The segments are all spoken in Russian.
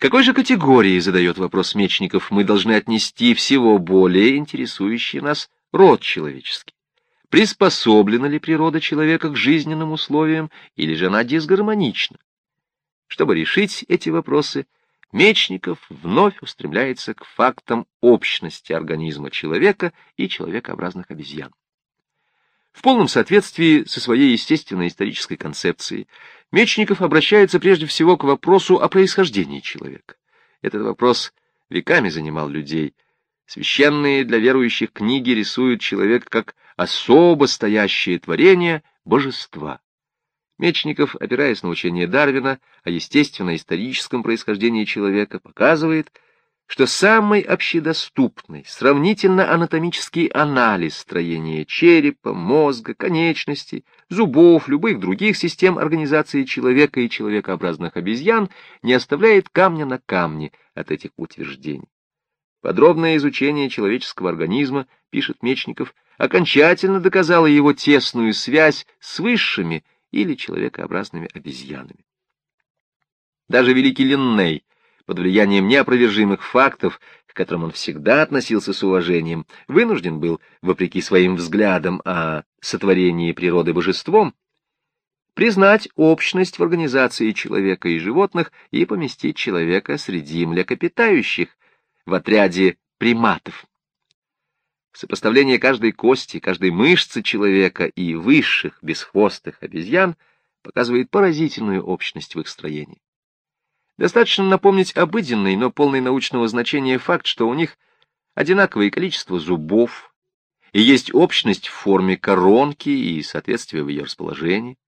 какой же категории, задает вопрос Мечников, мы должны отнести всего более интересующий нас род человеческий? Приспособлена ли природа человека к жизненным условиям, или же она дисгармонична? Чтобы решить эти вопросы, Мечников вновь устремляется к фактам общности организма человека и человекообразных обезьян. В полном соответствии со своей естественной исторической концепцией, Мечников обращается прежде всего к вопросу о происхождении человека. Этот вопрос веками занимал людей. Священные для верующих книги рисуют человека как особо стоящее творение божества. Мечников, опираясь на учение Дарвина о естественно-историческом происхождении человека, показывает, что самый общедоступный, сравнительно анатомический анализ строения черепа, мозга, конечностей, зубов, любых других систем организации человека и человекообразных обезьян не оставляет камня на камне от этих утверждений. Подробное изучение человеческого организма, пишет Мечников, окончательно доказало его тесную связь с высшими или человекообразными обезьянами. Даже великий Линней под влиянием неопровержимых фактов, к которым он всегда относился с уважением, вынужден был, вопреки своим взглядам о сотворении природы божеством, признать общность в организации человека и животных и поместить человека среди млекопитающих в отряде приматов. Сопоставление каждой кости, каждой мышцы человека и высших бесхвостых обезьян показывает поразительную общность в их строении. Достаточно напомнить обыденный, но полный научного значения факт, что у них одинаковое количество зубов, и есть общность в форме коронки и соответствие в ее расположении.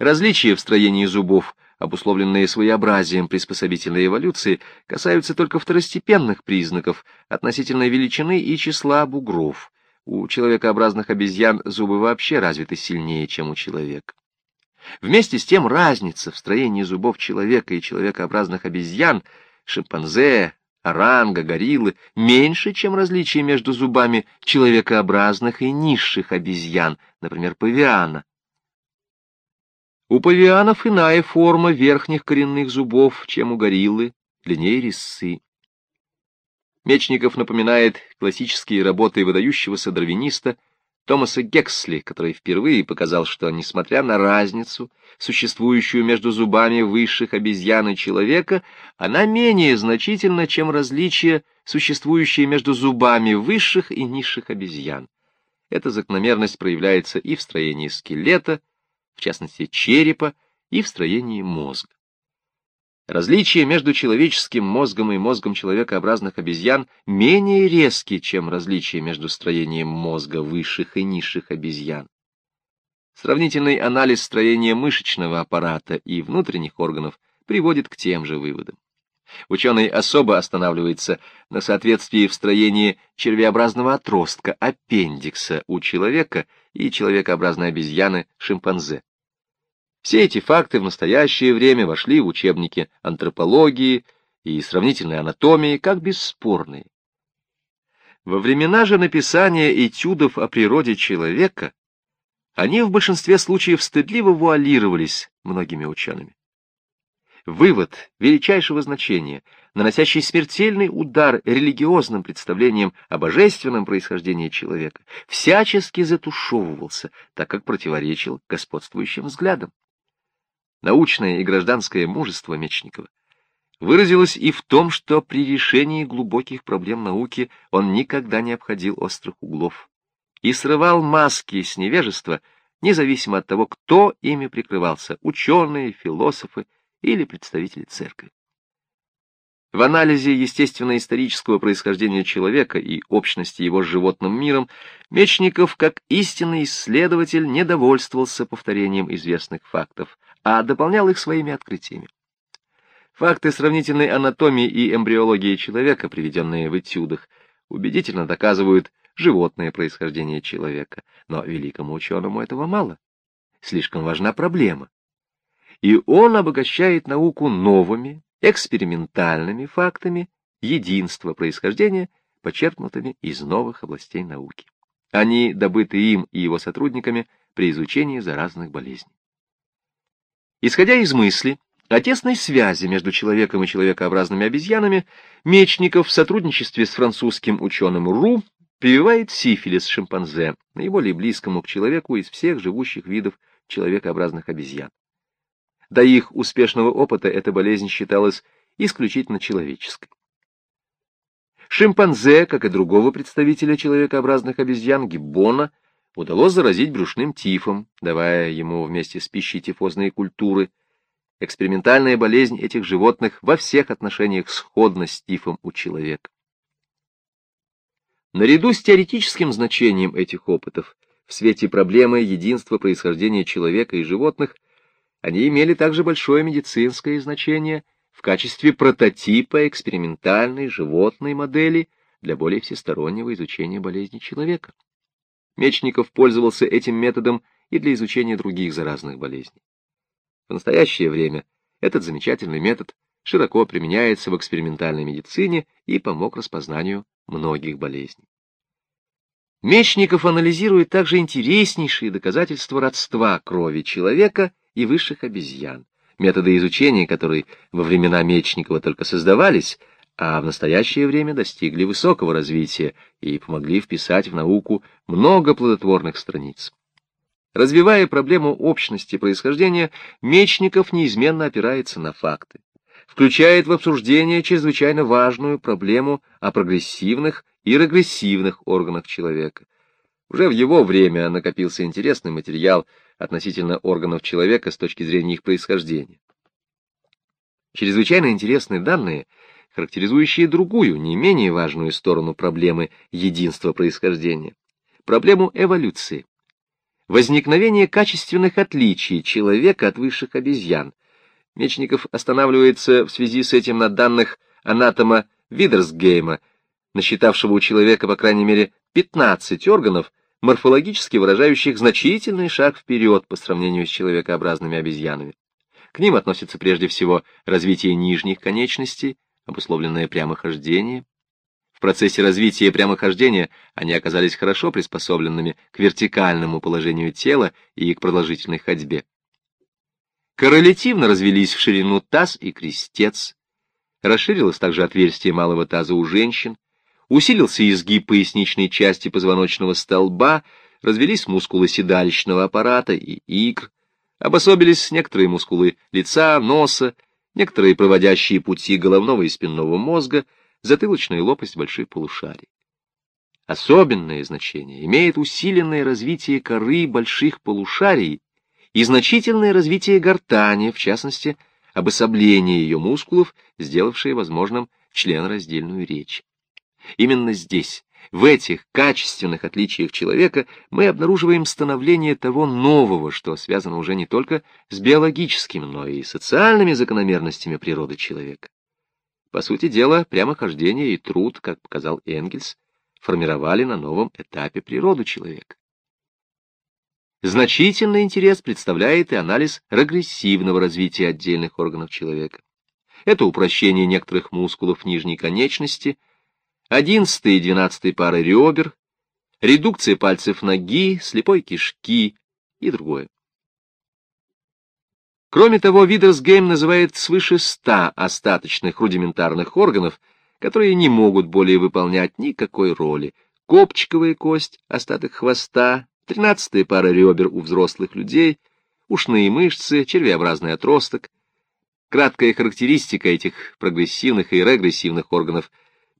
Различия в строении зубов, обусловленные своеобразием приспособительной эволюции, касаются только второстепенных признаков относительной величины и числа бугров. У человекообразных обезьян зубы вообще развиты сильнее, чем у человека. Вместе с тем разница в строении зубов человека и человекообразных обезьян, шимпанзе, оранга, гориллы, меньше, чем различие между зубами человекообразных и низших обезьян, например, павиана. У павианов иная форма верхних коренных зубов, чем у гориллы, длиннее резцы. Мечников напоминает классические работы выдающегося дарвиниста Томаса Гексли, который впервые показал, что, несмотря на разницу, существующую между зубами высших обезьян и человека, она менее значительна, чем различие, существующее между зубами высших и низших обезьян. Эта закономерность проявляется и в строении скелета, в частности черепа, и в строении мозга. Различия между человеческим мозгом и мозгом человекообразных обезьян менее резки, чем различия между строением мозга высших и низших обезьян. Сравнительный анализ строения мышечного аппарата и внутренних органов приводит к тем же выводам. Ученый особо останавливается на соответствии в строении червеобразного отростка, аппендикса у человека и человекообразной обезьяны шимпанзе. Все эти факты в настоящее время вошли в учебники антропологии и сравнительной анатомии как бесспорные. Во времена же написания этюдов о природе человека они в большинстве случаев стыдливо вуалировались многими учеными. Вывод величайшего значения, наносящий смертельный удар религиозным представлениям о божественном происхождении человека, всячески затушевывался, так как противоречил господствующим взглядам научное и гражданское мужество Мечникова выразилось и в том, что при решении глубоких проблем науки он никогда не обходил острых углов и срывал маски с невежества, независимо от того, кто ими прикрывался — ученые, философы или представители церкви. В анализе естественно-исторического происхождения человека и общности его с животным миром Мечников, как истинный исследователь, недовольствовался повторением известных фактов, а дополнял их своими открытиями. Факты сравнительной анатомии и эмбриологии человека, приведенные в этюдах, убедительно доказывают животное происхождение человека, но великому ученому этого мало. Слишком важна проблема. И он обогащает науку новыми, экспериментальными фактами единства происхождения, почерпнутыми из новых областей науки. Они добыты им и его сотрудниками при изучении заразных болезней. Исходя из мысли, О тесной связи между человеком и человекообразными обезьянами Мечников в сотрудничестве с французским ученым Ру прививает сифилис шимпанзе, наиболее близкому к человеку из всех живущих видов человекообразных обезьян. До их успешного опыта эта болезнь считалась исключительно человеческой. Шимпанзе, как и другого представителя человекообразных обезьян, гиббона, удалось заразить брюшным тифом, давая ему вместе с пищей тифозные культуры. Экспериментальная болезнь этих животных во всех отношениях сходна с тифом у человека. Наряду с теоретическим значением этих опытов в свете проблемы единства происхождения человека и животных, они имели также большое медицинское значение в качестве прототипа экспериментальной животной модели для более всестороннего изучения болезни человека. Мечников пользовался этим методом и для изучения других заразных болезней. В настоящее время этот замечательный метод широко применяется в экспериментальной медицине и помог распознанию многих болезней. Мечников анализирует также интереснейшие доказательства родства крови человека и высших обезьян, методы изучения которые во времена Мечникова только создавались, а в настоящее время достигли высокого развития и помогли вписать в науку много плодотворных страниц. Развивая проблему общности происхождения, Мечников неизменно опирается на факты включает в обсуждение чрезвычайно важную проблему о прогрессивных и регрессивных органах человека. Уже в его время накопился интересный материал относительно органов человека с точки зрения их происхождения. Чрезвычайно интересные данные, характеризующие другую, не менее важную сторону проблемы единства происхождения, проблему эволюции. Возникновение качественных отличий человека от высших обезьян, Мечников останавливается в связи с этим на данных анатома Видерсгейма, насчитавшего у человека, по крайней мере, 15 органов, морфологически выражающих значительный шаг вперед по сравнению с человекообразными обезьянами. К ним относятся прежде всего развитие нижних конечностей, обусловленное прямохождением. В процессе развития прямохождения они оказались хорошо приспособленными к вертикальному положению тела и к продолжительной ходьбе. Коррелятивно развелись в ширину таз и крестец. Расширилось также отверстие малого таза у женщин. Усилился изгиб поясничной части позвоночного столба, развелись мускулы седалищного аппарата и икр, обособились некоторые мускулы лица, носа, некоторые проводящие пути головного и спинного мозга, затылочная лопасть больших полушарий. Особенное значение имеет усиленное развитие коры больших полушарий и значительное развитие гортани, в частности, обособление ее мускулов, сделавшее возможным членораздельную речь. Именно здесь, в этих качественных отличиях человека, мы обнаруживаем становление того нового, что связано уже не только с биологическими, но и социальными закономерностями природы человека. По сути дела, прямохождение и труд, как показал Энгельс, формировали на новом этапе природу человека. Значительный интерес представляет и анализ регрессивного развития отдельных органов человека. Это упрощение некоторых мускулов нижней конечности, 11 и 12 пары ребер, редукция пальцев ноги, слепой кишки и другое. Кроме того, Видерсгейм называет свыше 100 остаточных рудиментарных органов, которые не могут более выполнять никакой роли. Копчиковая кость, остаток хвоста, тринадцатая пара ребер у взрослых людей, ушные мышцы, червеобразный отросток. Краткая характеристика этих прогрессивных и регрессивных органов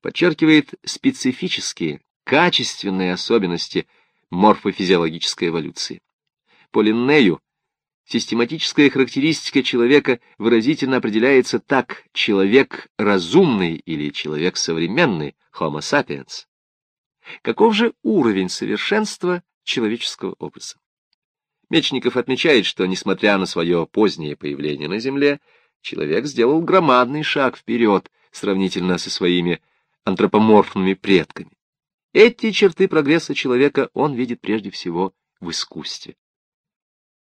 подчеркивает специфические, качественные особенности морфофизиологической эволюции. По Линнею систематическая характеристика человека выразительно определяется так «человек разумный» или «человек современный» Homo sapiens. Каков же уровень совершенства человеческого опыта. Мечников отмечает, что, несмотря на свое позднее появление на Земле, человек сделал громадный шаг вперед сравнительно со своими антропоморфными предками. Эти черты прогресса человека он видит прежде всего в искусстве.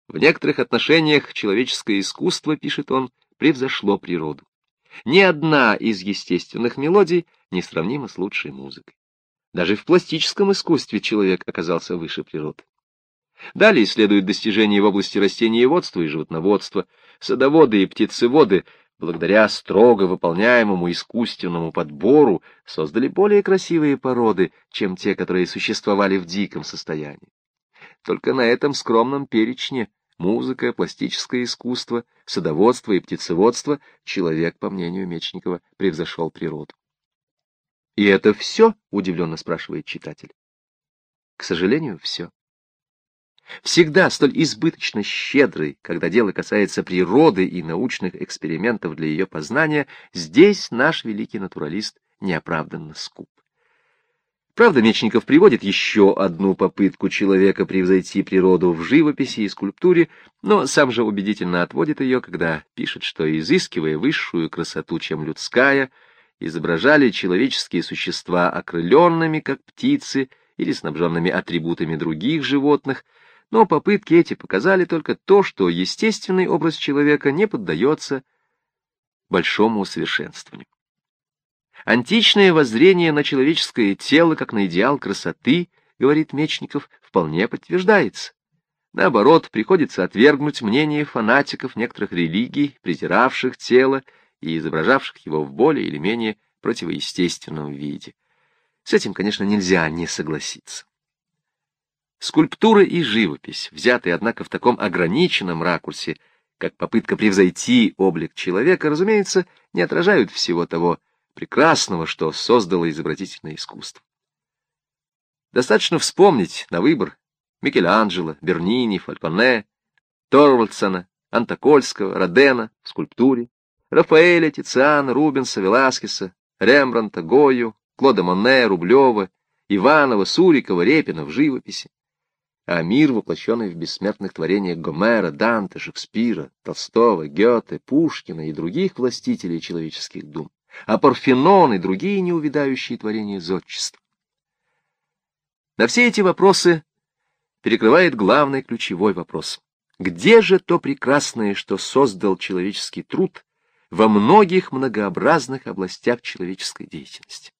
В некоторых отношениях человеческое искусство, пишет он, превзошло природу. Ни одна из естественных мелодий не сравнима с лучшей музыкой. Даже в пластическом искусстве человек оказался выше природы. Далее следуют достижения в области растениеводства и животноводства. Садоводы и птицеводы, благодаря строго выполняемому искусственному подбору, создали более красивые породы, чем те, которые существовали в диком состоянии. Только на этом скромном перечне музыка, пластическое искусство, садоводство и птицеводство человек, по мнению Мечникова, превзошел природу. И это все, удивленно спрашивает читатель. К сожалению, все. Всегда столь избыточно щедрый, когда дело касается природы и научных экспериментов для ее познания, здесь наш великий натуралист неоправданно скуп. Правда, Мечников приводит еще одну попытку человека превзойти природу в живописи и скульптуре, но сам же убедительно отводит ее, когда пишет, что, изыскивая высшую красоту, чем людская, изображали человеческие существа окрыленными, как птицы, или снабженными атрибутами других животных, но попытки эти показали только то, что естественный образ человека не поддается большому усовершенствованию. Античное воззрение на человеческое тело как на идеал красоты, говорит Мечников, вполне подтверждается. Наоборот, приходится отвергнуть мнение фанатиков некоторых религий, презиравших тело и изображавших его в более или менее противоестественном виде. С этим, конечно, нельзя не согласиться. Скульптура и живопись, взятые, однако, в таком ограниченном ракурсе, как попытка превзойти облик человека, разумеется, не отражают всего того, прекрасного, что создало изобразительное искусство. Достаточно вспомнить на выбор Микеланджело, Бернини, Фальконе, Торвальдсона, Антокольского, Родена в скульптуре, Рафаэля, Тициана, Рубенса, Веласкеса, Рембранта, Гою, Клода Моне, Рублева, Иванова, Сурикова, Репина в живописи, а мир, воплощенный в бессмертных творениях Гомера, Данте, Шекспира, Толстого, Гёте, Пушкина и других властителей человеческих дум а Парфенон и другие неувидающие творения зодчества. На все эти вопросы перекрывает главный ключевой вопрос. Где же то прекрасное, что создал человеческий труд во многих многообразных областях человеческой деятельности?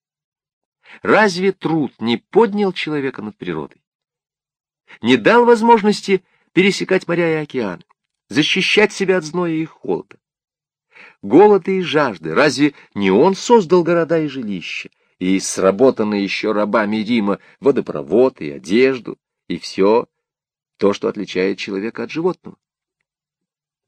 Разве труд не поднял человека над природой? Не дал возможности пересекать моря и океаны, защищать себя от зноя и холода? голода и жажды. Разве не он создал города и жилища, и сработанные еще рабами Рима водопровод и одежду, и все то, что отличает человека от животного?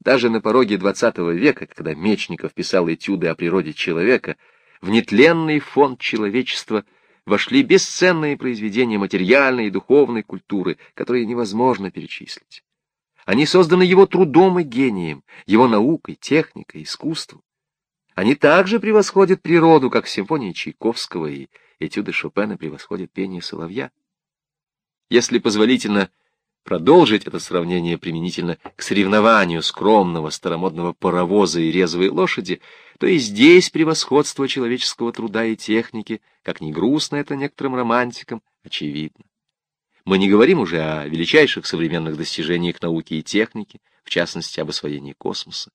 Даже на пороге XX века, когда Мечников писал этюды о природе человека, в нетленный фонд человечества вошли бесценные произведения материальной и духовной культуры, которые невозможно перечислить. Они созданы его трудом и гением, его наукой, техникой, искусством. Они также превосходят природу, как симфонии Чайковского и этюды Шопена превосходят пение соловья. Если позволительно продолжить это сравнение применительно к соревнованию скромного старомодного паровоза и резвой лошади, то и здесь превосходство человеческого труда и техники, как ни грустно это некоторым романтикам, очевидно. Мы не говорим уже о величайших современных достижениях науки и техники, в частности, об освоении космоса.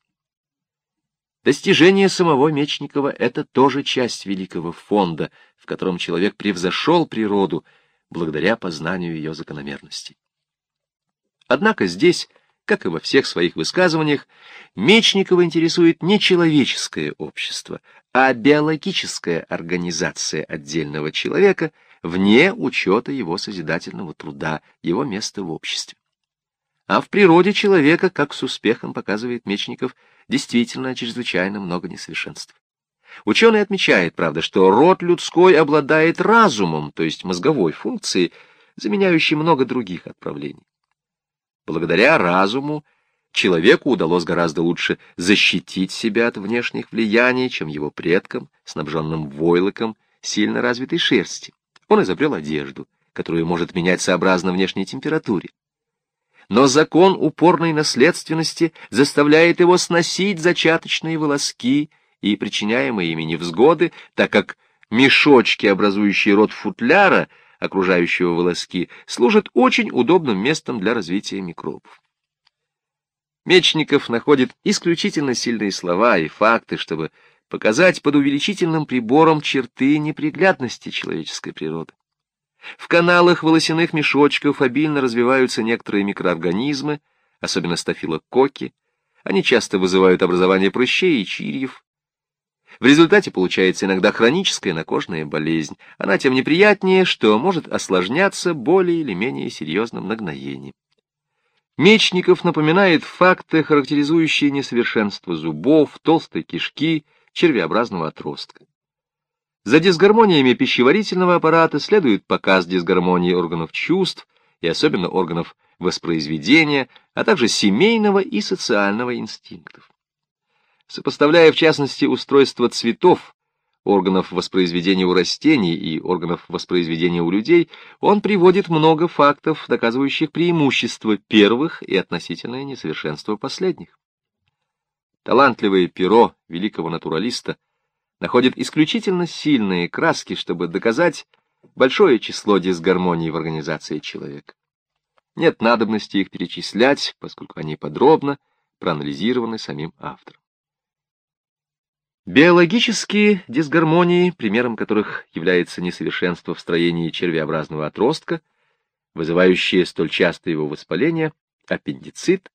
Достижение самого Мечникова — это тоже часть великого фонда, в котором человек превзошел природу благодаря познанию ее закономерностей. Однако здесь, как и во всех своих высказываниях, Мечникова интересует не человеческое общество, а биологическая организация отдельного человека — вне учета его созидательного труда, его места в обществе. А в природе человека, как с успехом показывает Мечников, действительно чрезвычайно много несовершенств. Ученый отмечает, правда, что род людской обладает разумом, то есть мозговой функцией, заменяющей много других отправлений. Благодаря разуму человеку удалось гораздо лучше защитить себя от внешних влияний, чем его предкам, снабженным войлоком сильно развитой шерсти он изобрел одежду, которую может менять сообразно внешней температуре. Но закон упорной наследственности заставляет его сносить зачаточные волоски и причиняемые ими невзгоды, так как мешочки, образующие рот футляра, окружающего волоски, служат очень удобным местом для развития микробов. Мечников находит исключительно сильные слова и факты, чтобы показать под увеличительным прибором черты неприглядности человеческой природы. В каналах волосяных мешочков обильно развиваются некоторые микроорганизмы, особенно стафилококки. Они часто вызывают образование прыщей и чирьев. В результате получается иногда хроническая накожная болезнь. Она тем неприятнее, что может осложняться более или менее серьезным нагноением. Мечников напоминает факты, характеризующие несовершенство зубов, толстой кишки, червеобразного отростка. За дисгармониями пищеварительного аппарата следует показ дисгармонии органов чувств и особенно органов воспроизведения, а также семейного и социального инстинктов. Сопоставляя в частности устройство цветов, органов воспроизведения у растений и органов воспроизведения у людей, он приводит много фактов, доказывающих преимущество первых и относительное несовершенство последних. Талантливое перо великого натуралиста находит исключительно сильные краски, чтобы доказать большое число дисгармоний в организации человека. Нет надобности их перечислять, поскольку они подробно проанализированы самим автором. Биологические дисгармонии, примером которых является несовершенство в строении червеобразного отростка, вызывающее столь часто его воспаление, аппендицит,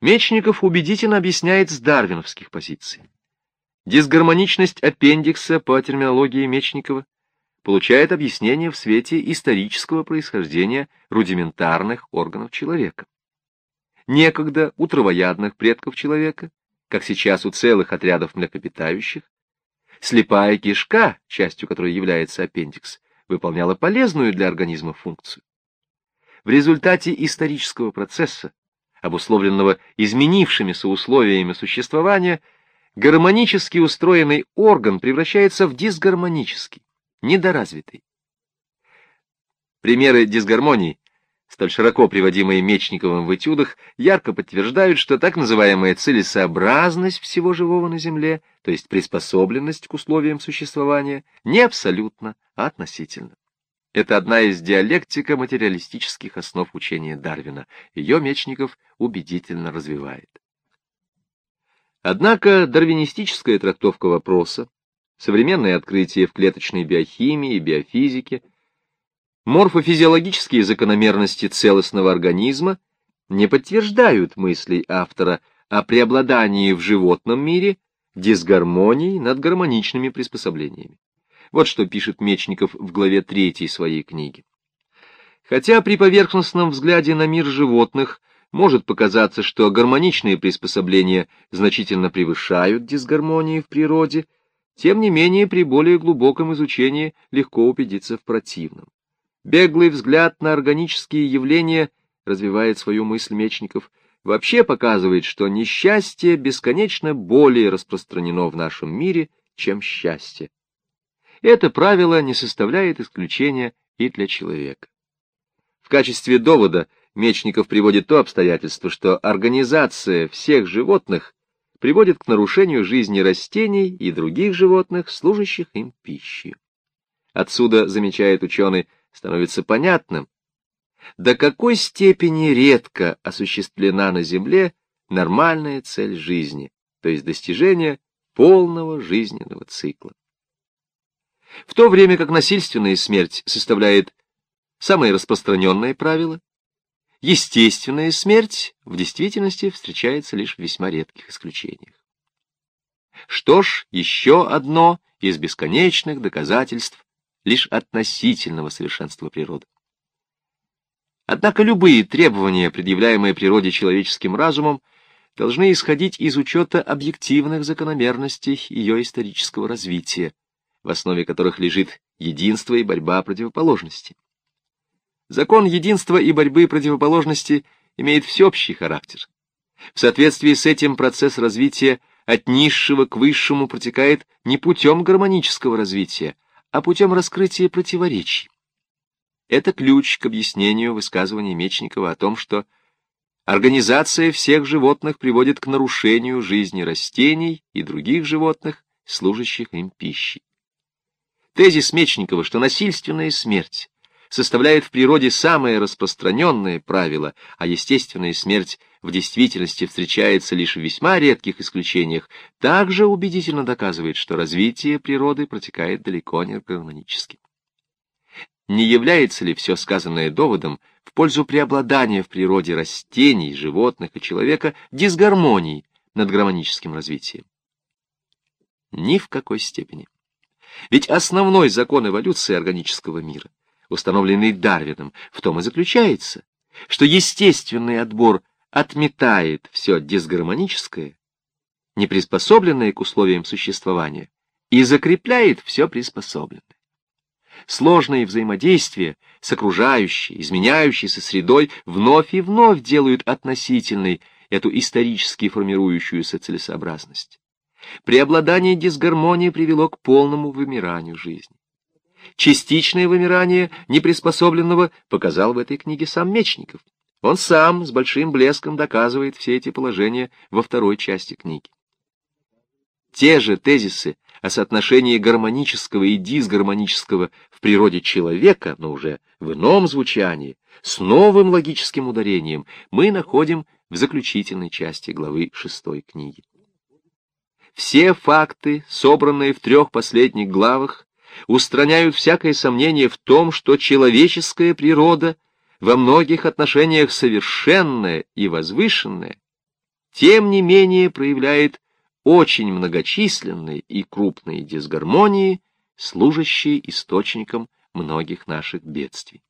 Мечников убедительно объясняет с дарвиновских позиций. Дисгармоничность аппендикса по терминологии Мечникова получает объяснение в свете исторического происхождения рудиментарных органов человека. Некогда у травоядных предков человека как сейчас у целых отрядов млекопитающих, слепая кишка, частью которой является аппендикс, выполняла полезную для организма функцию. В результате исторического процесса, обусловленного изменившимися условиями существования, гармонически устроенный орган превращается в дисгармонический, недоразвитый. Примеры дисгармонии столь широко приводимые Мечниковым в этюдах, ярко подтверждают, что так называемая целесообразность всего живого на Земле, то есть приспособленность к условиям существования, не абсолютно, а относительно. Это одна из диалектико-материалистических основ учения Дарвина. Ее Мечников убедительно развивает. Однако дарвинистическая трактовка вопроса, современные открытия в клеточной биохимии и биофизике – Морфофизиологические закономерности целостного организма не подтверждают мыслей автора о преобладании в животном мире дисгармонии над гармоничными приспособлениями. Вот что пишет Мечников в главе 3 своей книги. Хотя при поверхностном взгляде на мир животных может показаться, что гармоничные приспособления значительно превышают дисгармонии в природе, тем не менее при более глубоком изучении легко убедиться в противном. Беглый взгляд на органические явления, развивает свою мысль Мечников, вообще показывает, что несчастье бесконечно более распространено в нашем мире, чем счастье. Это правило не составляет исключения и для человека. В качестве довода Мечников приводит то обстоятельство, что организация всех животных приводит к нарушению жизни растений и других животных, служащих им пищей. Отсюда, замечает ученый, становится понятным, до какой степени редко осуществлена на Земле нормальная цель жизни, то есть достижение полного жизненного цикла. В то время как насильственная смерть составляет самое распространенное правило, естественная смерть в действительности встречается лишь в весьма редких исключениях. Что ж, еще одно из бесконечных доказательств лишь относительного совершенства природы. Однако любые требования, предъявляемые природе человеческим разумом, должны исходить из учета объективных закономерностей ее исторического развития, в основе которых лежит единство и борьба противоположностей. Закон единства и борьбы противоположности имеет всеобщий характер. В соответствии с этим процесс развития от низшего к высшему протекает не путем гармонического развития, а путем раскрытия противоречий. Это ключ к объяснению высказывания Мечникова о том, что организация всех животных приводит к нарушению жизни растений и других животных, служащих им пищей. Тезис Мечникова, что насильственная смерть составляет в природе самое распространенное правило, а естественная смерть в действительности встречается лишь в весьма редких исключениях, также убедительно доказывает, что развитие природы протекает далеко не гармонически. не является ли все сказанное доводом в пользу преобладания в природе растений, животных и человека дисгармонии над гармоническим развитием? Ни в какой степени. Ведь основной закон эволюции органического мира, установленный Дарвином, в том и заключается, что естественный отбор отметает все дисгармоническое, неприспособленное к условиям существования, и закрепляет все приспособленное. Сложные взаимодействия с окружающей, изменяющейся средой вновь и вновь делают относительной эту исторически формирующуюся целесообразность. Преобладание дисгармонии привело к полному вымиранию жизни. Частичное вымирание неприспособленного показал в этой книге сам Мечников. Он сам с большим блеском доказывает все эти положения во второй части книги. Те же тезисы о соотношении гармонического и дисгармонического в природе человека, но уже в ином звучании, с новым логическим ударением, мы находим в заключительной части главы шестой книги. Все факты, собранные в трех последних главах, устраняют всякое сомнение в том, что человеческая природа во многих отношениях совершенная и возвышенная, тем не менее проявляет очень многочисленные и крупные дисгармонии, служащие источником многих наших бедствий.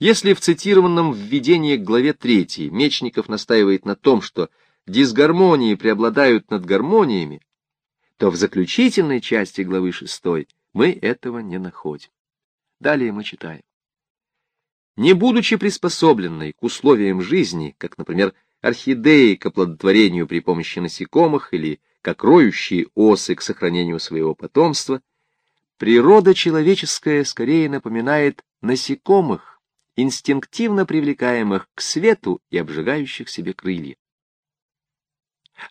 Если в цитированном введении к главе 3 Мечников настаивает на том, что дисгармонии преобладают над гармониями, то в заключительной части главы 6 мы этого не находим. Далее мы читаем. Не будучи приспособленной к условиям жизни, как, например, орхидеи к оплодотворению при помощи насекомых или как роющие осы к сохранению своего потомства, природа человеческая скорее напоминает насекомых, инстинктивно привлекаемых к свету и обжигающих себе крылья.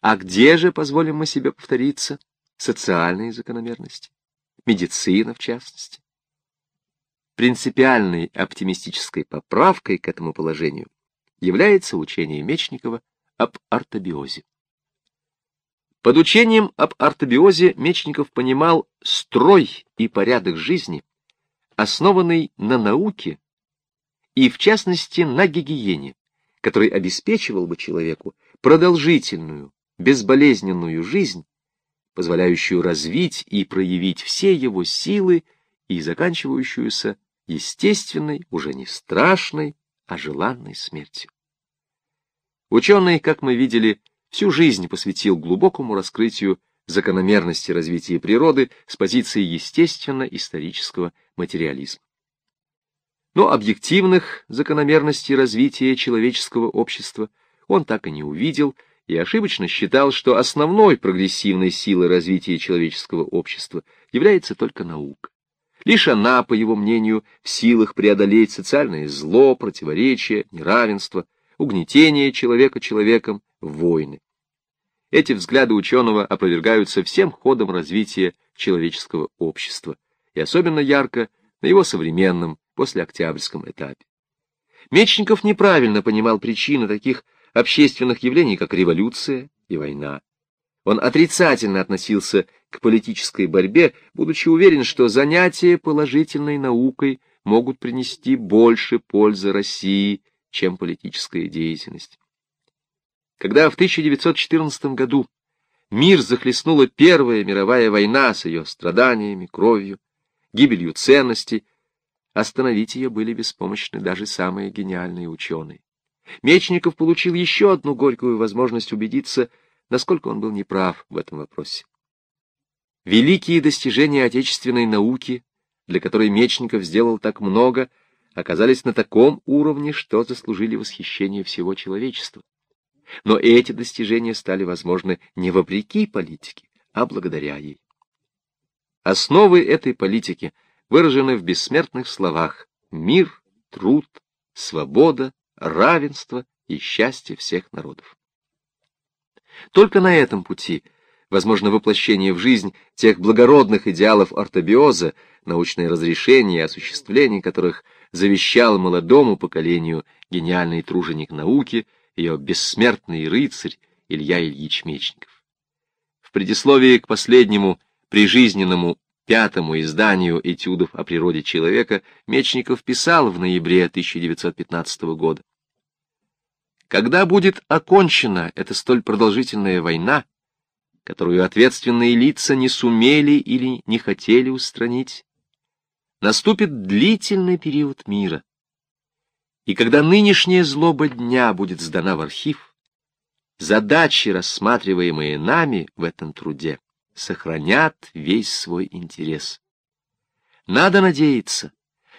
А где же, позволим мы себе повториться, социальные закономерности? Медицина, в частности. Принципиальной оптимистической поправкой к этому положению является учение Мечникова об ортобиозе. Под учением об ортобиозе Мечников понимал строй и порядок жизни, основанный на науке и, в частности, на гигиене, который обеспечивал бы человеку продолжительную, безболезненную жизнь, позволяющую развить и проявить все его силы и заканчивающуюся естественной, уже не страшной, а желанной смертью. Ученый, как мы видели, всю жизнь посвятил глубокому раскрытию закономерности развития природы с позиции естественно-исторического материализма. Но объективных закономерностей развития человеческого общества он так и не увидел и ошибочно считал, что основной прогрессивной силой развития человеческого общества является только наука. Лишь она, по его мнению, в силах преодолеть социальное зло, противоречия, неравенство, угнетение человека человеком, войны. Эти взгляды ученого опровергаются всем ходом развития человеческого общества, и особенно ярко на его современном, послеоктябрьском этапе. Мечников неправильно понимал причины таких общественных явлений, как революция и война. Он отрицательно относился к политической борьбе, будучи уверен, что занятия положительной наукой могут принести больше пользы России, чем политическая деятельность. Когда в 1914 году мир захлестнула Первая мировая война с ее страданиями, кровью, гибелью ценностей, остановить ее были беспомощны даже самые гениальные ученые. Мечников получил еще одну горькую возможность убедиться, насколько он был неправ в этом вопросе. Великие достижения отечественной науки, для которой Мечников сделал так много, оказались на таком уровне, что заслужили восхищение всего человечества. Но эти достижения стали возможны не вопреки политике, а благодаря ей. Основы этой политики выражены в бессмертных словах «мир», «труд», «свобода», равенство и счастье всех народов. Только на этом пути возможно воплощение в жизнь тех благородных идеалов ортобиоза, научное разрешение и осуществление которых завещал молодому поколению гениальный труженик науки, ее бессмертный рыцарь Илья Ильич Мечников. В предисловии к последнему прижизненному пятому изданию этюдов о природе человека Мечников писал в ноябре 1915 года. Когда будет окончена эта столь продолжительная война, которую ответственные лица не сумели или не хотели устранить, наступит длительный период мира. И когда нынешняя злоба дня будет сдана в архив, задачи, рассматриваемые нами в этом труде, сохранят весь свой интерес. Надо надеяться,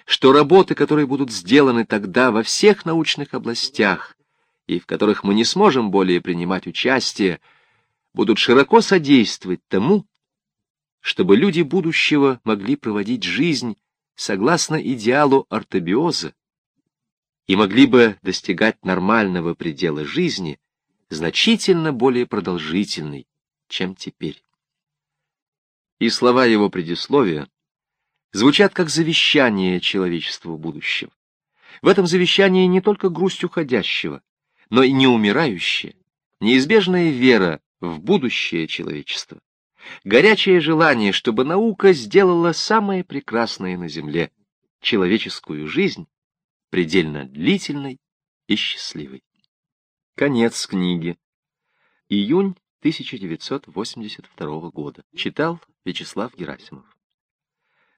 что работы, которые будут сделаны тогда во всех научных областях и в которых мы не сможем более принимать участие, будут широко содействовать тому, чтобы люди будущего могли проводить жизнь согласно идеалу ортобиоза и могли бы достигать нормального предела жизни, значительно более продолжительной, чем теперь и слова его предисловия звучат как завещание человечеству будущего. В этом завещании не только грусть уходящего, но и неумирающая, неизбежная вера в будущее человечества, горячее желание, чтобы наука сделала самое прекрасное на Земле — человеческую жизнь предельно длительной и счастливой. Конец книги. Июнь 1982 года. Читал Вячеслав Герасимов.